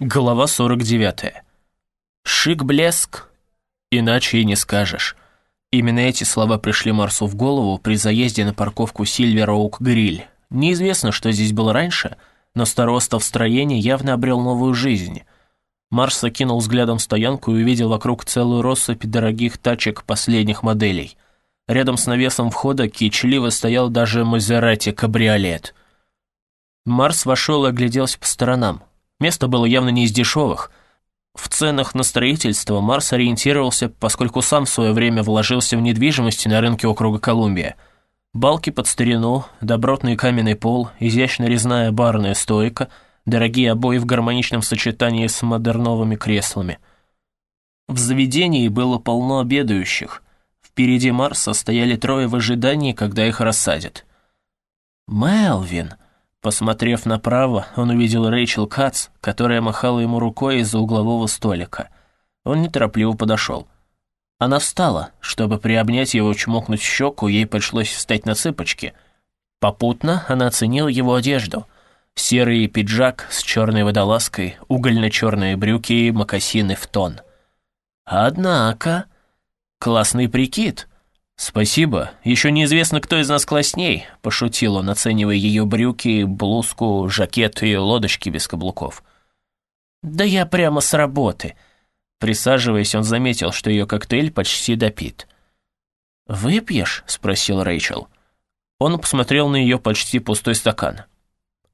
Глава 49. Шик-блеск, иначе и не скажешь. Именно эти слова пришли Марсу в голову при заезде на парковку Сильвер Оук Гриль. Неизвестно, что здесь было раньше, но староста в строении явно обрел новую жизнь. Марс окинул взглядом стоянку и увидел вокруг целую россыпь дорогих тачек последних моделей. Рядом с навесом входа кичливо стоял даже Мазерати кабриолет. Марс вошел и огляделся по сторонам. Место было явно не из дешевых. В ценах на строительство Марс ориентировался, поскольку сам в свое время вложился в недвижимость на рынке округа Колумбия. Балки под старину, добротный каменный пол, изящно резная барная стойка, дорогие обои в гармоничном сочетании с модерновыми креслами. В заведении было полно обедающих. Впереди Марса стояли трое в ожидании, когда их рассадят. «Мелвин!» Посмотрев направо, он увидел Рэйчел Кац, которая махала ему рукой из-за углового столика. Он неторопливо подошел. Она встала. Чтобы приобнять его, чмокнуть в щеку, ей пришлось встать на цыпочки. Попутно она оценила его одежду. Серый пиджак с черной водолазкой, угольно-черные брюки и мокасины в тон. «Однако...» «Классный прикид», «Спасибо. Еще неизвестно, кто из нас классней», — пошутил он, оценивая ее брюки, блузку, жакет и лодочки без каблуков. «Да я прямо с работы». Присаживаясь, он заметил, что ее коктейль почти допит. «Выпьешь?» — спросил Рэйчел. Он посмотрел на ее почти пустой стакан.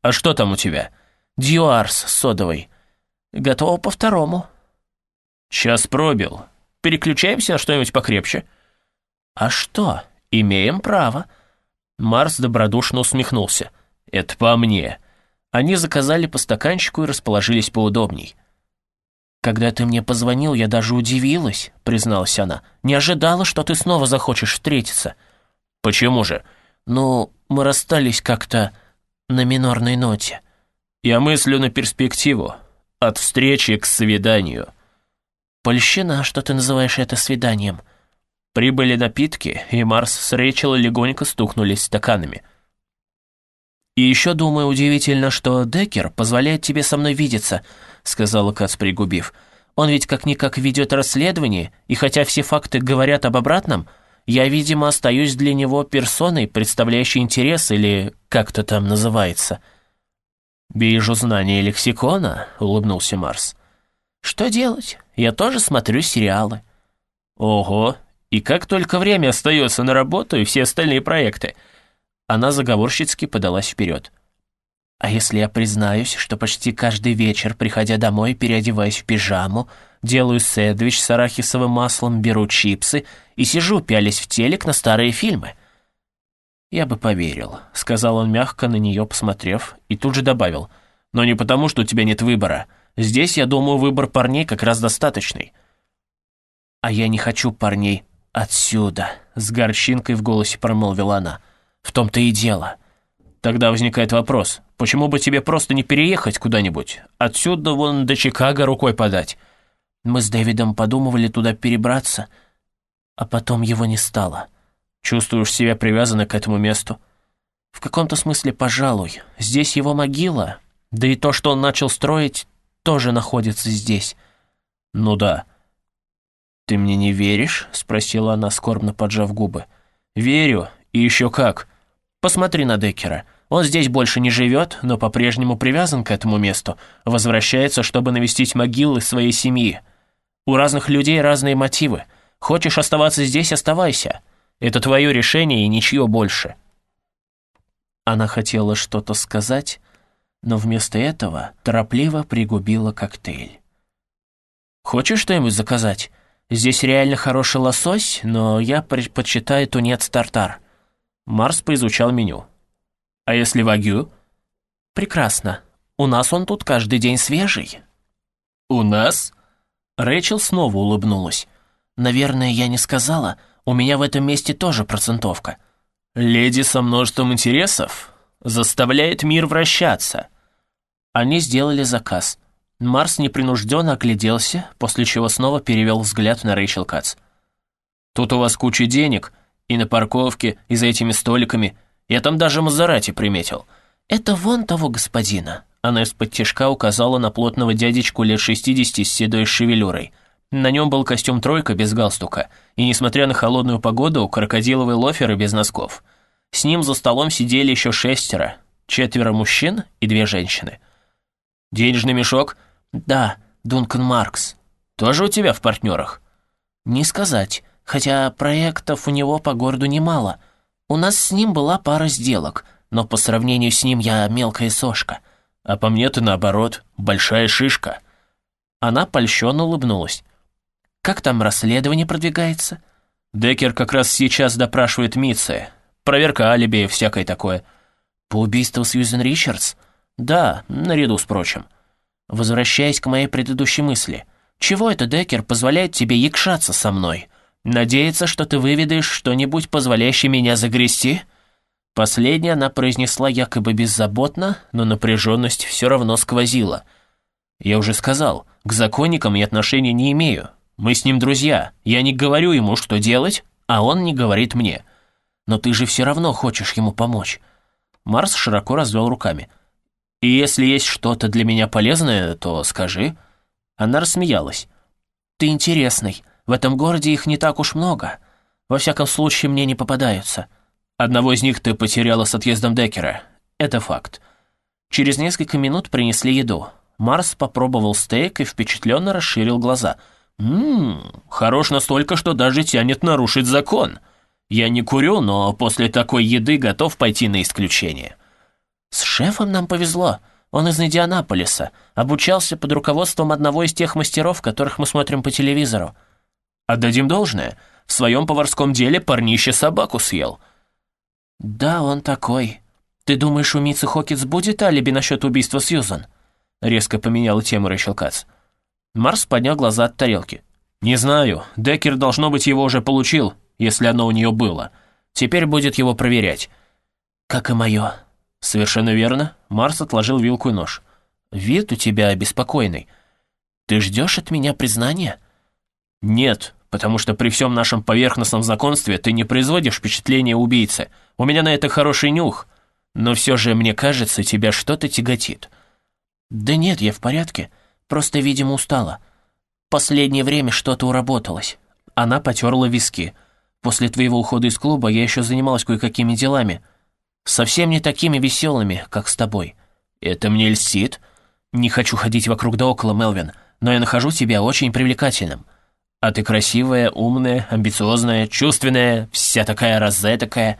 «А что там у тебя?» «Дьюарс содовый. Готово по второму». «Час пробил. Переключаемся на что-нибудь покрепче?» «А что? Имеем право». Марс добродушно усмехнулся. «Это по мне». Они заказали по стаканчику и расположились поудобней. «Когда ты мне позвонил, я даже удивилась», — призналась она. «Не ожидала, что ты снова захочешь встретиться». «Почему же?» «Ну, мы расстались как-то на минорной ноте». «Я мыслю на перспективу. От встречи к свиданию». «Польщена, что ты называешь это свиданием», Прибыли напитки, и Марс с Рэйчел легонько стукнулись стаканами. «И еще, думаю, удивительно, что Деккер позволяет тебе со мной видеться», — сказала Кац, пригубив. «Он ведь как-никак ведет расследование, и хотя все факты говорят об обратном, я, видимо, остаюсь для него персоной, представляющей интерес, или как это там называется». «Вижу знание лексикона», — улыбнулся Марс. «Что делать? Я тоже смотрю сериалы». «Ого, и как только время остается на работу и все остальные проекты. Она заговорщицки подалась вперед. А если я признаюсь, что почти каждый вечер, приходя домой, переодеваюсь в пижаму, делаю сэндвич с арахисовым маслом, беру чипсы и сижу, пялись в телек на старые фильмы? «Я бы поверил», — сказал он мягко на нее, посмотрев, и тут же добавил. «Но не потому, что у тебя нет выбора. Здесь, я думаю, выбор парней как раз достаточный». «А я не хочу парней», «Отсюда», — с горчинкой в голосе промолвила она. «В том-то и дело». Тогда возникает вопрос, почему бы тебе просто не переехать куда-нибудь? Отсюда вон до Чикаго рукой подать. Мы с Дэвидом подумывали туда перебраться, а потом его не стало. Чувствуешь себя привязанной к этому месту? В каком-то смысле, пожалуй. Здесь его могила, да и то, что он начал строить, тоже находится здесь. Ну да. «Ты мне не веришь?» — спросила она, скорбно поджав губы. «Верю, и еще как. Посмотри на Деккера. Он здесь больше не живет, но по-прежнему привязан к этому месту, возвращается, чтобы навестить могилы своей семьи. У разных людей разные мотивы. Хочешь оставаться здесь — оставайся. Это твое решение и ничье больше». Она хотела что-то сказать, но вместо этого торопливо пригубила коктейль. «Хочешь что-нибудь заказать?» Здесь реально хороший лосось, но я предпочитаю тунец-тартар. Марс поизучал меню. А если вагю? Прекрасно. У нас он тут каждый день свежий. У нас? Рэйчел снова улыбнулась. Наверное, я не сказала, у меня в этом месте тоже процентовка. Леди со множеством интересов заставляет мир вращаться. Они сделали заказ. Марс непринужденно огляделся, после чего снова перевел взгляд на Рэйчел Кац. «Тут у вас куча денег, и на парковке, и за этими столиками. Я там даже Мазерати приметил». «Это вон того господина». Она из-под тяжка указала на плотного дядечку лет 60 с седой шевелюрой. На нем был костюм тройка без галстука, и, несмотря на холодную погоду, крокодиловые лоферы без носков. С ним за столом сидели еще шестеро, четверо мужчин и две женщины. «Денежный мешок?» «Да, Дункан Маркс». «Тоже у тебя в партнерах?» «Не сказать, хотя проектов у него по городу немало. У нас с ним была пара сделок, но по сравнению с ним я мелкая сошка». А по мне ты наоборот, большая шишка». Она польщенно улыбнулась. «Как там расследование продвигается?» Деккер как раз сейчас допрашивает Митцы. Проверка алиби и всякое такое. «По убийству Сьюзен Ричардс?» «Да, наряду с прочим». Возвращаясь к моей предыдущей мысли. «Чего это Деккер позволяет тебе якшаться со мной? Надеется, что ты выведаешь что-нибудь, позволяющее меня загрести?» Последнее она произнесла якобы беззаботно, но напряженность все равно сквозила. «Я уже сказал, к законникам я отношения не имею. Мы с ним друзья. Я не говорю ему, что делать, а он не говорит мне. Но ты же все равно хочешь ему помочь». Марс широко развел руками. «И если есть что-то для меня полезное, то скажи». Она рассмеялась. «Ты интересный. В этом городе их не так уж много. Во всяком случае, мне не попадаются». Одного из них ты потеряла с отъездом Деккера. Это факт. Через несколько минут принесли еду. Марс попробовал стейк и впечатленно расширил глаза. «Ммм, хорош настолько, что даже тянет нарушить закон. Я не курю, но после такой еды готов пойти на исключение». «С шефом нам повезло. Он из Индианаполиса. Обучался под руководством одного из тех мастеров, которых мы смотрим по телевизору». «Отдадим должное. В своем поварском деле парнище собаку съел». «Да, он такой. Ты думаешь, у Митцы Хокетс будет алиби насчет убийства Сьюзан?» Резко поменяла тему Рэйчел Кац. Марс поднял глаза от тарелки. «Не знаю. Деккер, должно быть, его уже получил, если оно у нее было. Теперь будет его проверять». «Как и мое». «Совершенно верно». Марс отложил вилку и нож. «Вид у тебя обеспокоенный. Ты ждешь от меня признания?» «Нет, потому что при всем нашем поверхностном законстве ты не производишь впечатления убийцы. У меня на это хороший нюх. Но все же, мне кажется, тебя что-то тяготит». «Да нет, я в порядке. Просто, видимо, устала. Последнее время что-то уработалось». Она потерла виски. «После твоего ухода из клуба я еще занималась кое-какими делами. Совсем не такими веселыми, как с тобой». «Это мне льстит?» «Не хочу ходить вокруг да около, Мелвин, но я нахожу тебя очень привлекательным». А ты красивая, умная, амбициозная, чувственная, вся такая розетокая.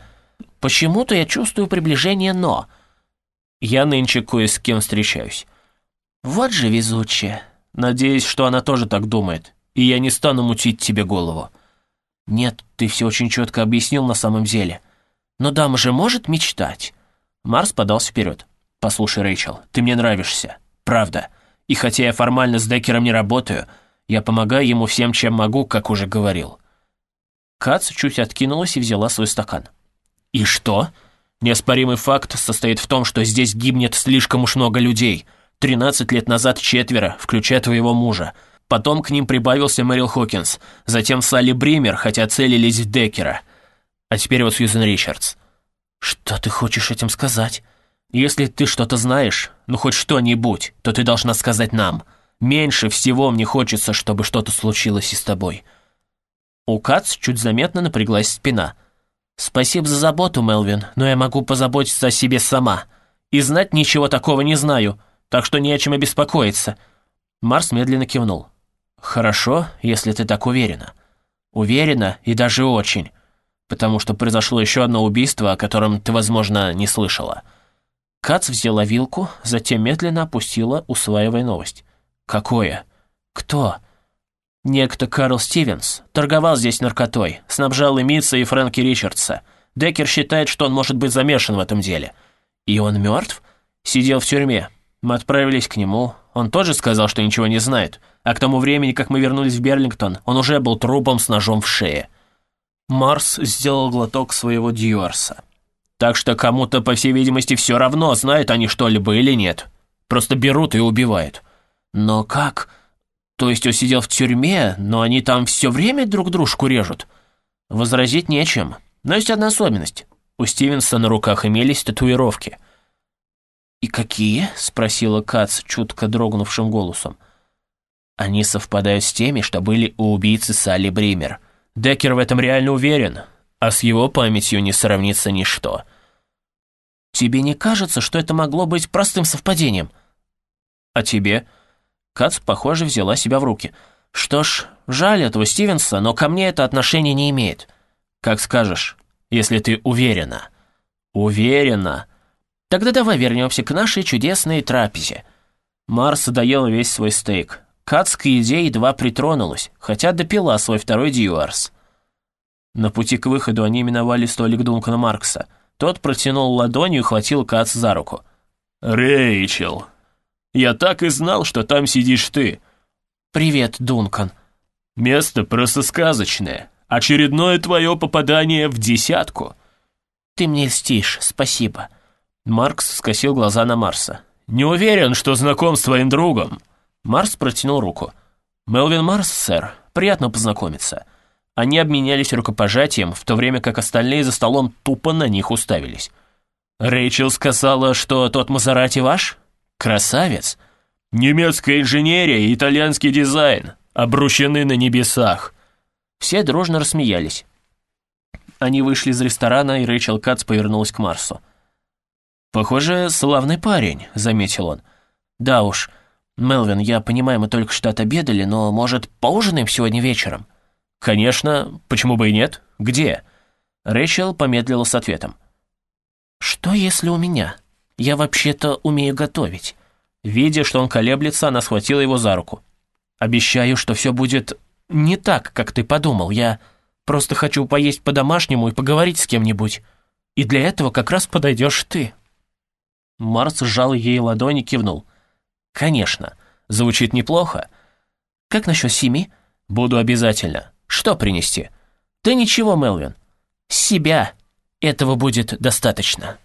Почему-то я чувствую приближение «но». Я нынче кое с кем встречаюсь. Вот же везучая. Надеюсь, что она тоже так думает, и я не стану мутить тебе голову. Нет, ты все очень четко объяснил на самом деле. Но дама же может мечтать. Марс подался вперед. Послушай, Рэйчел, ты мне нравишься. Правда. И хотя я формально с Деккером не работаю, я помогаю ему всем, чем могу, как уже говорил». Кац чуть откинулась и взяла свой стакан. «И что?» Неоспоримый факт состоит в том, что здесь гибнет слишком уж много людей. Тринадцать лет назад четверо, включая твоего мужа. Потом к ним прибавился Мэрил Хокинс. Затем Салли Бример, хотя целились в Деккера. А теперь вот Сьюзен Ричардс. Что ты хочешь этим сказать? Если ты что-то знаешь, ну хоть что-нибудь, то ты должна сказать нам. Меньше всего мне хочется, чтобы что-то случилось и с тобой». У Кац чуть заметно напряглась спина. «Спасибо за заботу, Мелвин, но я могу позаботиться о себе сама. И знать ничего такого не знаю, так что не о чем обеспокоиться». Марс медленно кивнул. «Хорошо, если ты так уверена». «Уверена и даже очень, потому что произошло еще одно убийство, о котором ты, возможно, не слышала». Кац взяла вилку, затем медленно опустила, усваивая новость. «Какое?» «Кто?» «Некто Карл Стивенс. Торговал здесь наркотой. Снабжал и Митца, и Фрэнки Ричардса. Деккер считает, что он может быть замешан в этом деле». «И он мертв?» «Сидел в тюрьме. Мы отправились к нему. Он тоже сказал, что ничего не знает. А к тому времени, как мы вернулись в Берлингтон, он уже был трупом с ножом в шее». Марс сделал глоток своего Дьюарса. «Так что кому-то, по всей видимости, все равно, знают они что-либо или нет. Просто берут и убивают». «Но как? То есть он сидел в тюрьме, но они там все время друг дружку режут?» Возразить нечем, но есть одна особенность. У Стивенса на руках имелись татуировки. «И какие?» — спросила Кац чутко дрогнувшим голосом. «Они совпадают с теми, что были у убийцы Салли Бример. Деккер в этом реально уверен, а с его памятью не сравнится ничто». «Тебе не кажется, что это могло быть простым совпадением?» «А тебе?» Кац, похоже, взяла себя в руки. «Что ж, жаль этого Стивенса, но ко мне это отношение не имеет». «Как скажешь, если ты уверена». «Уверена?» Тогда давай вернемся к нашей чудесной трапезе. Марс доела весь свой стейк. К еде едва притронулась, хотя допила свой второй дьюарс. На пути к выходу они миновали столик Дункана Маркса. Тот протянул ладонью и хватил Кац за руку. «Рэйчел, я так и знал, что там сидишь ты». «Привет, Дункан». «Место просто сказочное. Очередное твое попадание в десятку». «Ты мне льстишь, спасибо». Маркс скосил глаза на Марса. «Не уверен, что знаком с твоим другом». Марс протянул руку. «Мелвин Марс, сэр. Приятно познакомиться». Они обменялись рукопожатием, в то время как остальные за столом тупо на них уставились. «Рэйчел сказала, что тот Мазерати ваш? Красавец! Немецкая инженерия и итальянский дизайн обручены на небесах!» Все дружно рассмеялись. Они вышли из ресторана, и Рэйчел Кац повернулась к Марсу. «Похоже, славный парень», — заметил он. «Да уж. Мелвин, я понимаю, мы только что отобедали, но, может, поужинаем сегодня вечером?» «Конечно. Почему бы и нет? Где?» Рэйчел помедлила с ответом. «Что, если у меня? Я вообще-то умею готовить». Видя, что он колеблется, она схватила его за руку. «Обещаю, что все будет не так, как ты подумал. Я просто хочу поесть по-домашнему и поговорить с кем-нибудь. И для этого как раз подойдешь ты». Марс сжал ей ладони и кивнул. «Конечно. Звучит неплохо. Как насчет семи?» «Буду обязательно. Что принести?» «Да ничего, Мелвин. Себя. Этого будет достаточно».